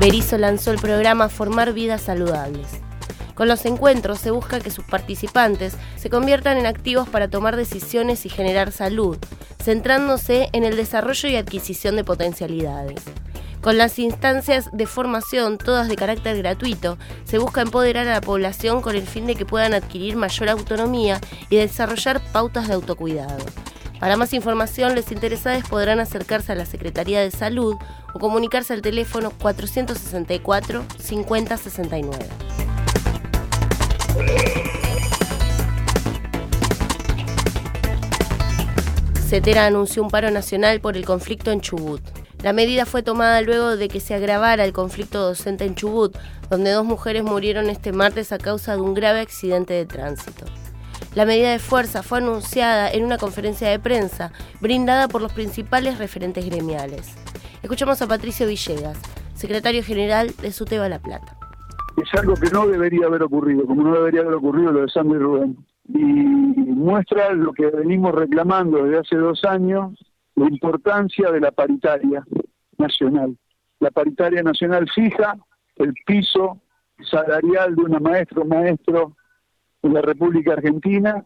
Berizo lanzó el programa Formar Vidas Saludables. Con los encuentros se busca que sus participantes se conviertan en activos para tomar decisiones y generar salud, centrándose en el desarrollo y adquisición de potencialidades. Con las instancias de formación, todas de carácter gratuito, se busca empoderar a la población con el fin de que puedan adquirir mayor autonomía y desarrollar pautas de autocuidado. Para más información, los interesados podrán acercarse a la Secretaría de Salud o comunicarse al teléfono 464 5069. CETERA anunció un paro nacional por el conflicto en Chubut. La medida fue tomada luego de que se agravara el conflicto docente en Chubut, donde dos mujeres murieron este martes a causa de un grave accidente de tránsito. La medida de fuerza fue anunciada en una conferencia de prensa brindada por los principales referentes gremiales. Escuchamos a Patricio Villegas, secretario general de SUTEBA La Plata. Es algo que no debería haber ocurrido, como no debería haber ocurrido lo de Sandro y Rubén. Y muestra lo que venimos reclamando desde hace dos años, la importancia de la paritaria nacional. La paritaria nacional fija el piso salarial de una maestra o maestro en la República Argentina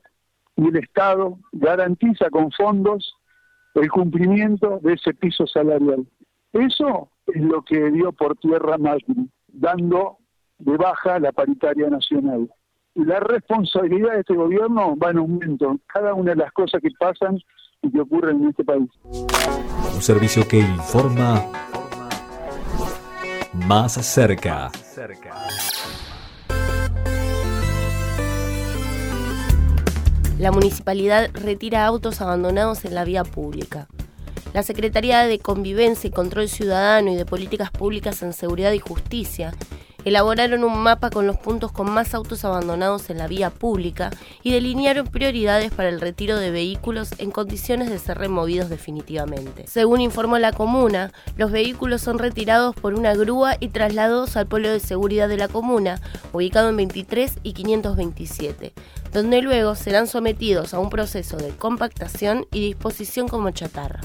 y el Estado garantiza con fondos el cumplimiento de ese piso salarial. Eso es lo que dio por tierra Macri, dando de baja la paritaria nacional. La responsabilidad de este gobierno va en aumento. Cada una de las cosas que pasan y que ocurren en este país. Un servicio que informa más cerca. La municipalidad retira autos abandonados en la vía pública. La Secretaría de Convivencia y Control Ciudadano y de Políticas Públicas en Seguridad y Justicia elaboraron un mapa con los puntos con más autos abandonados en la vía pública y delinearon prioridades para el retiro de vehículos en condiciones de ser removidos definitivamente. Según informó la comuna, los vehículos son retirados por una grúa y trasladados al polo de seguridad de la comuna, ubicado en 23 y 527, donde luego serán sometidos a un proceso de compactación y disposición como chatarra.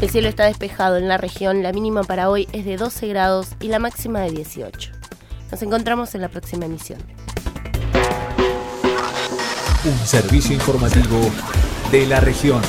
El cielo está despejado en la región, la mínima para hoy es de 12 grados y la máxima de 18. Nos encontramos en la próxima emisión. Un servicio informativo de la región.